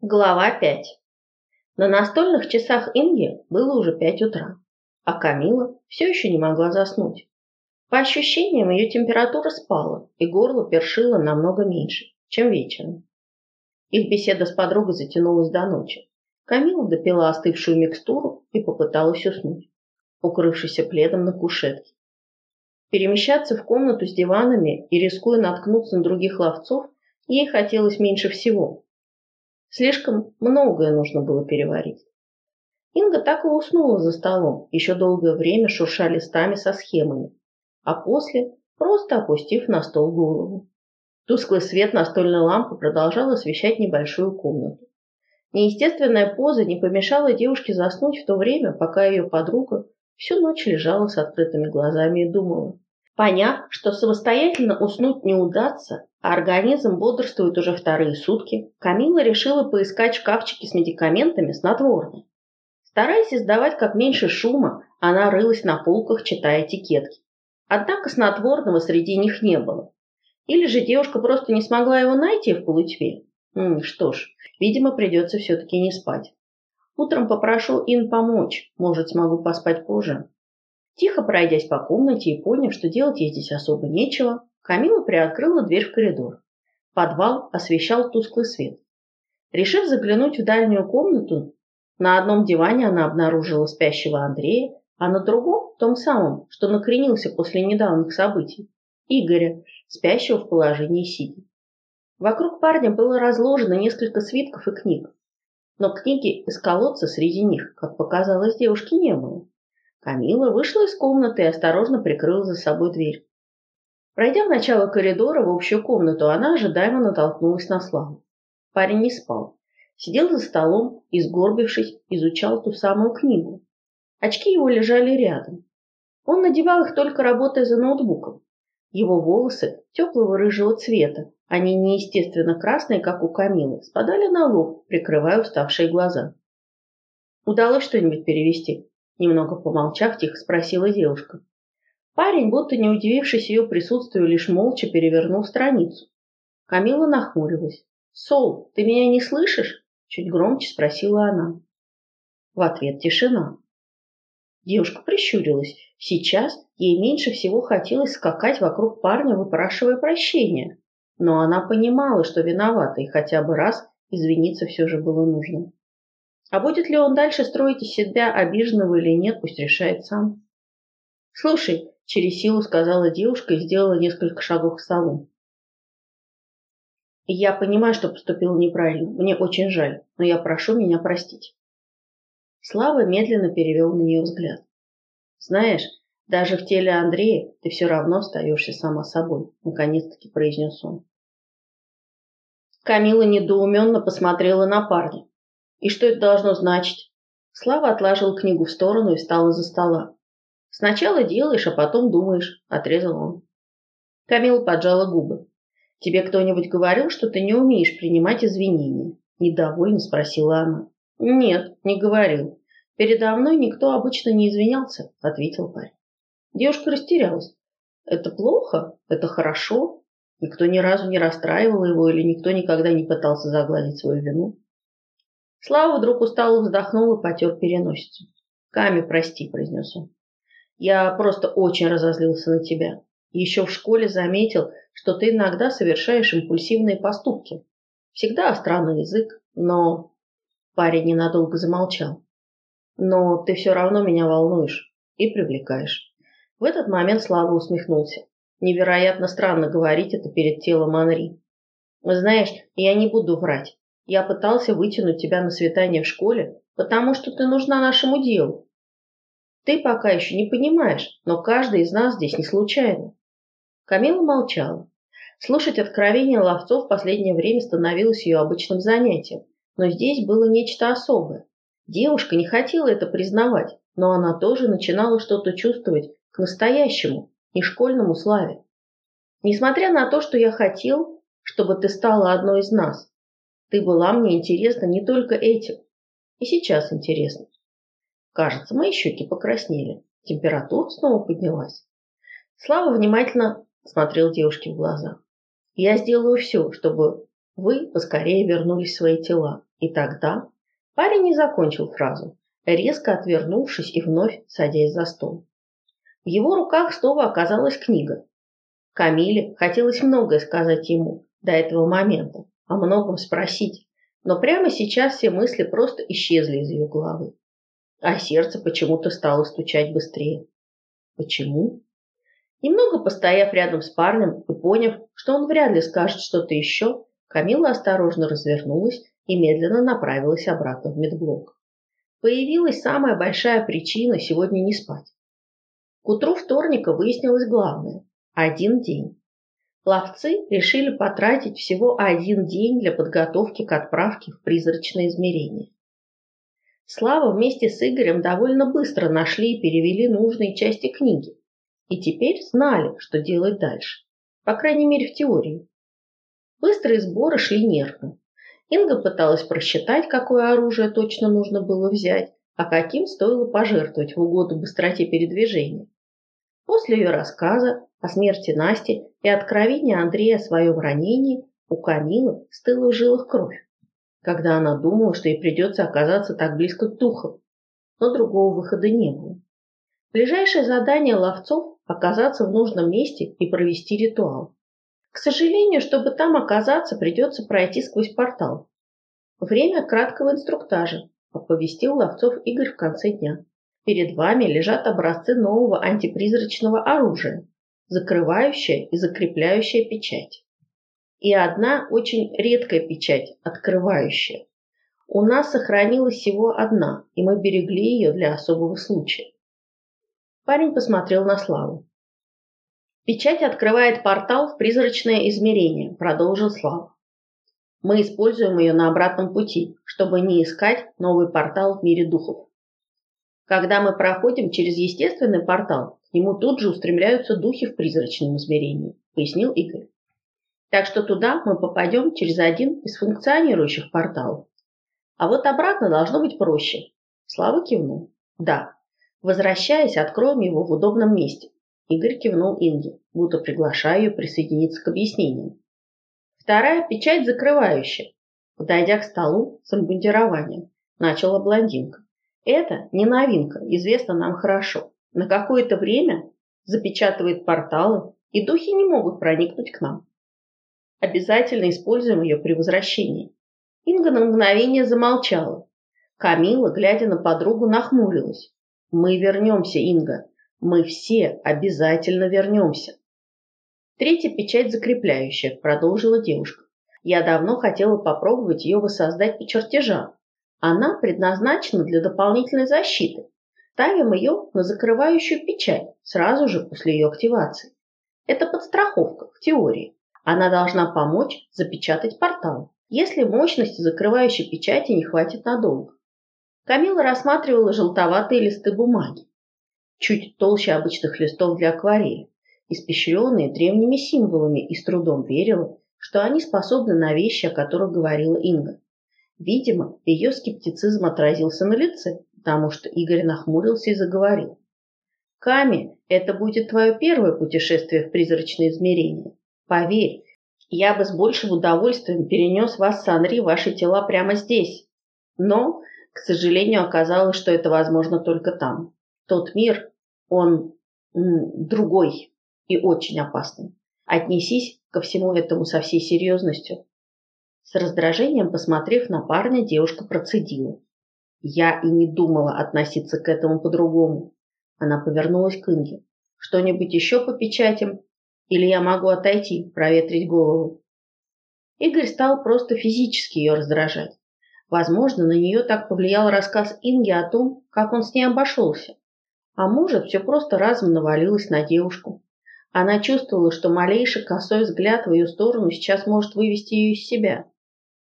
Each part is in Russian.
Глава 5. На настольных часах Инги было уже 5 утра, а Камила все еще не могла заснуть. По ощущениям, ее температура спала, и горло першило намного меньше, чем вечером. Их беседа с подругой затянулась до ночи. Камила допила остывшую микстуру и попыталась уснуть, укрывшись пледом на кушетке. Перемещаться в комнату с диванами и рискуя наткнуться на других ловцов, ей хотелось меньше всего – Слишком многое нужно было переварить. Инга так и уснула за столом, еще долгое время шурша листами со схемами, а после просто опустив на стол голову. Тусклый свет настольной лампы продолжал освещать небольшую комнату. Неестественная поза не помешала девушке заснуть в то время, пока ее подруга всю ночь лежала с открытыми глазами и думала. Поняв, что самостоятельно уснуть не удастся, а организм бодрствует уже вторые сутки, Камила решила поискать шкафчики с медикаментами снотворные. Стараясь издавать как меньше шума, она рылась на полках, читая этикетки. Однако снотворного среди них не было. Или же девушка просто не смогла его найти в полутьме. Что ж, видимо, придется все-таки не спать. Утром попрошу Ин помочь, может, смогу поспать позже. Тихо пройдясь по комнате и поняв, что делать ей здесь особо нечего, Камила приоткрыла дверь в коридор. Подвал освещал тусклый свет. Решив заглянуть в дальнюю комнату, на одном диване она обнаружила спящего Андрея, а на другом, том самом, что накренился после недавних событий, Игоря, спящего в положении сидя. Вокруг парня было разложено несколько свитков и книг, но книги из колодца среди них, как показалось девушке, не было. Камила вышла из комнаты и осторожно прикрыла за собой дверь. Пройдя в начало коридора в общую комнату, она ожидаемо натолкнулась на Славу. Парень не спал. Сидел за столом и, сгорбившись, изучал ту самую книгу. Очки его лежали рядом. Он надевал их только работая за ноутбуком. Его волосы теплого рыжего цвета, они неестественно красные, как у Камилы, спадали на лоб, прикрывая уставшие глаза. Удалось что-нибудь перевести? Немного помолчав, тихо спросила девушка. Парень, будто не удивившись ее присутствию, лишь молча перевернул страницу. Камила нахмурилась. «Сол, ты меня не слышишь?» Чуть громче спросила она. В ответ тишина. Девушка прищурилась. Сейчас ей меньше всего хотелось скакать вокруг парня, выпрашивая прощения. Но она понимала, что виновата, и хотя бы раз извиниться все же было нужно. А будет ли он дальше строить из себя обиженного или нет, пусть решает сам. «Слушай», — через силу сказала девушка и сделала несколько шагов к столу. «Я понимаю, что поступила неправильно. Мне очень жаль, но я прошу меня простить». Слава медленно перевел на нее взгляд. «Знаешь, даже в теле Андрея ты все равно остаешься сама собой», — наконец-таки произнес он. Камила недоуменно посмотрела на парня. И что это должно значить? Слава отложил книгу в сторону и встал из-за стола. Сначала делаешь, а потом думаешь, отрезал он. Камила поджала губы. Тебе кто-нибудь говорил, что ты не умеешь принимать извинения? Недовольно спросила она. Нет, не говорил. Передо мной никто обычно не извинялся, ответил парень. Девушка растерялась. Это плохо? Это хорошо? Никто ни разу не расстраивал его или никто никогда не пытался загладить свою вину? Слава вдруг устало вздохнул и потер переносицу. «Ками, прости», — произнес он. «Я просто очень разозлился на тебя. Еще в школе заметил, что ты иногда совершаешь импульсивные поступки. Всегда странный язык, но...» Парень ненадолго замолчал. «Но ты все равно меня волнуешь и привлекаешь». В этот момент Слава усмехнулся. Невероятно странно говорить это перед телом Анри. Знаешь, я не буду врать. Я пытался вытянуть тебя на свидание в школе, потому что ты нужна нашему делу. Ты пока еще не понимаешь, но каждый из нас здесь не случайно. Камила молчала. Слушать откровения ловцов в последнее время становилось ее обычным занятием, но здесь было нечто особое. Девушка не хотела это признавать, но она тоже начинала что-то чувствовать к настоящему, не школьному славе. Несмотря на то, что я хотел, чтобы ты стала одной из нас, ты была мне интересна не только этим. И сейчас интересно. Кажется, мои щеки покраснели. Температура снова поднялась. Слава внимательно смотрел девушке в глаза. Я сделаю все, чтобы вы поскорее вернулись в свои тела. И тогда парень не закончил фразу, резко отвернувшись и вновь садясь за стол. В его руках снова оказалась книга. Камиле хотелось многое сказать ему до этого момента, о многом спросить, но прямо сейчас все мысли просто исчезли из ее головы. А сердце почему-то стало стучать быстрее. Почему? Немного постояв рядом с парнем и поняв, что он вряд ли скажет что-то еще, Камила осторожно развернулась и медленно направилась обратно в медблок. Появилась самая большая причина сегодня не спать. К утру вторника выяснилось главное – один день. Ловцы решили потратить всего один день для подготовки к отправке в призрачное измерение. Слава вместе с Игорем довольно быстро нашли и перевели нужные части книги, и теперь знали, что делать дальше, по крайней мере в теории. Быстрые сборы шли нервно. Инга пыталась просчитать, какое оружие точно нужно было взять, а каким стоило пожертвовать в угоду быстроте передвижения. После ее рассказа о смерти Насти и откровения Андрея о своем ранении у Камилы стыла в жилах кровь, когда она думала, что ей придется оказаться так близко к духам. Но другого выхода не было. Ближайшее задание ловцов – оказаться в нужном месте и провести ритуал. К сожалению, чтобы там оказаться, придется пройти сквозь портал. Время краткого инструктажа, оповестил ловцов Игорь в конце дня. Перед вами лежат образцы нового антипризрачного оружия, закрывающая и закрепляющая печать. И одна очень редкая печать, открывающая. У нас сохранилась всего одна, и мы берегли ее для особого случая. Парень посмотрел на Славу. Печать открывает портал в призрачное измерение, продолжил Слава. Мы используем ее на обратном пути, чтобы не искать новый портал в мире духов. Когда мы проходим через естественный портал, к нему тут же устремляются духи в призрачном измерении, пояснил Игорь. Так что туда мы попадем через один из функционирующих порталов. А вот обратно должно быть проще. Слава кивнул. Да. Возвращаясь, откроем его в удобном месте. Игорь кивнул Инге, будто приглашая ее присоединиться к объяснениям. Вторая печать закрывающая. Подойдя к столу с обмундированием, начала блондинка. Это не новинка, известно нам хорошо. На какое-то время запечатывает порталы, и духи не могут проникнуть к нам. Обязательно используем ее при возвращении. Инга на мгновение замолчала. Камила, глядя на подругу, нахмурилась. «Мы вернемся, Инга. Мы все обязательно вернемся. Третья печать закрепляющая, продолжила девушка. Я давно хотела попробовать ее воссоздать по чертежам. Она предназначена для дополнительной защиты. Ставим ее на закрывающую печать сразу же после ее активации. Это подстраховка в теории. Она должна помочь запечатать портал, если мощности закрывающей печати не хватит надолго. Камила рассматривала желтоватые листы бумаги чуть толще обычных листов для акварели, испещренные древними символами и с трудом верила, что они способны на вещи, о которых говорила Инга. Видимо, ее скептицизм отразился на лице, потому что Игорь нахмурился и заговорил. «Ками, это будет твое первое путешествие в призрачное измерение. Поверь, я бы с большим удовольствием перенес вас с Анри ваши тела прямо здесь. Но, к сожалению, оказалось, что это возможно только там. Тот мир, он другой и очень опасный. Отнесись ко всему этому со всей серьезностью. С раздражением, посмотрев на парня, девушка процедила. Я и не думала относиться к этому по-другому. Она повернулась к Инге. Что-нибудь еще по печатям? Или я могу отойти, проветрить голову? Игорь стал просто физически ее раздражать. Возможно, на нее так повлиял рассказ Инги о том, как он с ней обошелся. А может, все просто разом навалилось на девушку. Она чувствовала, что малейший косой взгляд в ее сторону сейчас может вывести ее из себя,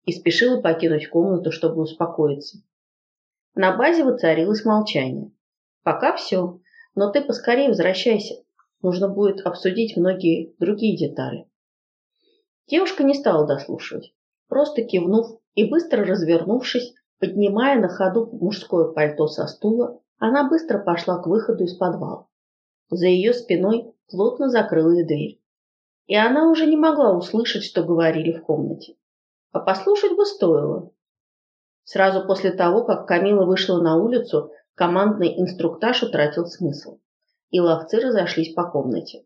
и спешила покинуть комнату, чтобы успокоиться. На базе воцарилось молчание. «Пока все, но ты поскорее возвращайся. Нужно будет обсудить многие другие детали». Девушка не стала дослушивать, просто кивнув и быстро развернувшись, поднимая на ходу мужское пальто со стула, она быстро пошла к выходу из подвала. За ее спиной плотно закрылась дверь. И она уже не могла услышать, что говорили в комнате. А послушать бы стоило. Сразу после того, как Камила вышла на улицу, командный инструктаж утратил смысл, и ловцы разошлись по комнате.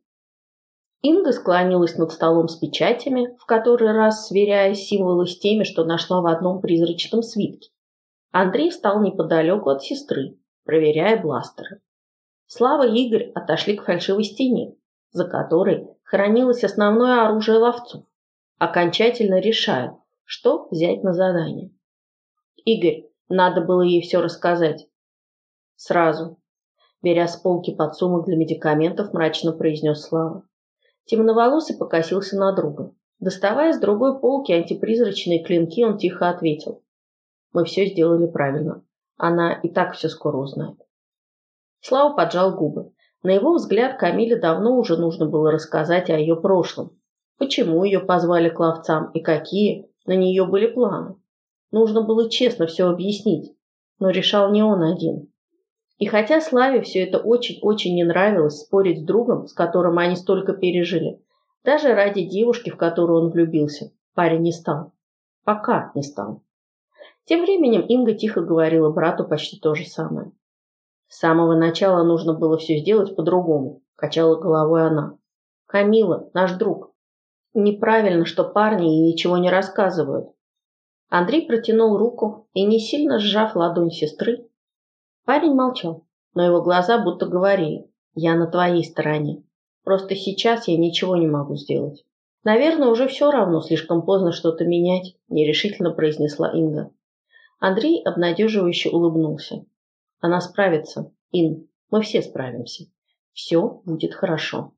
Инга склонилась над столом с печатями, в который раз сверяя символы с теми, что нашла в одном призрачном свитке. Андрей встал неподалеку от сестры, проверяя бластеры. Слава и Игорь отошли к фальшивой стене, за которой хранилось основное оружие ловцов, окончательно решая, что взять на задание. Игорь, надо было ей все рассказать. Сразу. Беря с полки подсумок для медикаментов, мрачно произнес Слава. Темноволосый покосился на друга. Доставая с другой полки антипризрачные клинки, он тихо ответил. Мы все сделали правильно. Она и так все скоро узнает. Слава поджал губы. На его взгляд, Камиле давно уже нужно было рассказать о ее прошлом. Почему ее позвали к ловцам и какие на нее были планы. Нужно было честно все объяснить, но решал не он один. И хотя Славе все это очень-очень не нравилось спорить с другом, с которым они столько пережили, даже ради девушки, в которую он влюбился, парень не стал. Пока не стал. Тем временем Инга тихо говорила брату почти то же самое. С самого начала нужно было все сделать по-другому, качала головой она. Камила, наш друг. Неправильно, что парни ей ничего не рассказывают. Андрей протянул руку и, не сильно сжав ладонь сестры, парень молчал, но его глаза будто говорили «Я на твоей стороне. Просто сейчас я ничего не могу сделать». «Наверное, уже все равно, слишком поздно что-то менять», – нерешительно произнесла Инга. Андрей обнадеживающе улыбнулся. Она справится. Ин, мы все справимся. Все будет хорошо.